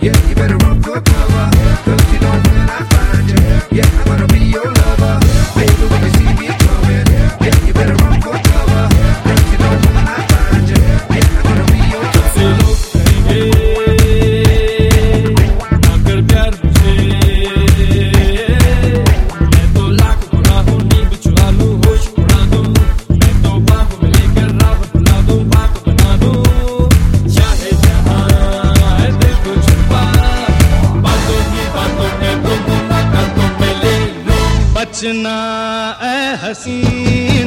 yeah. बचना ए हसीनों।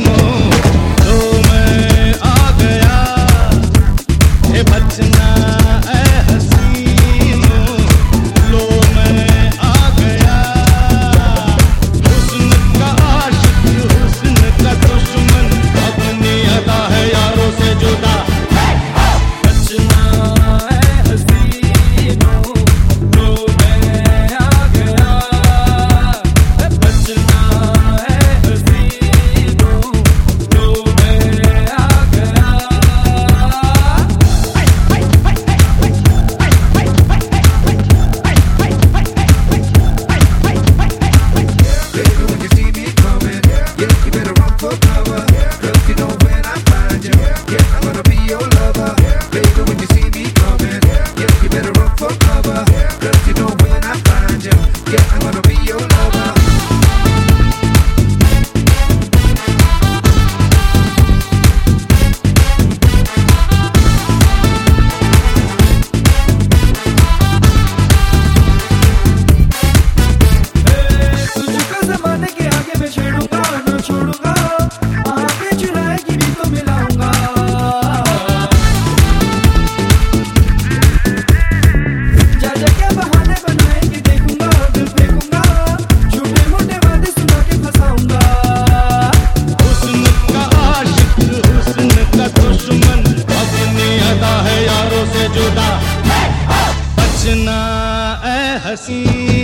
assim.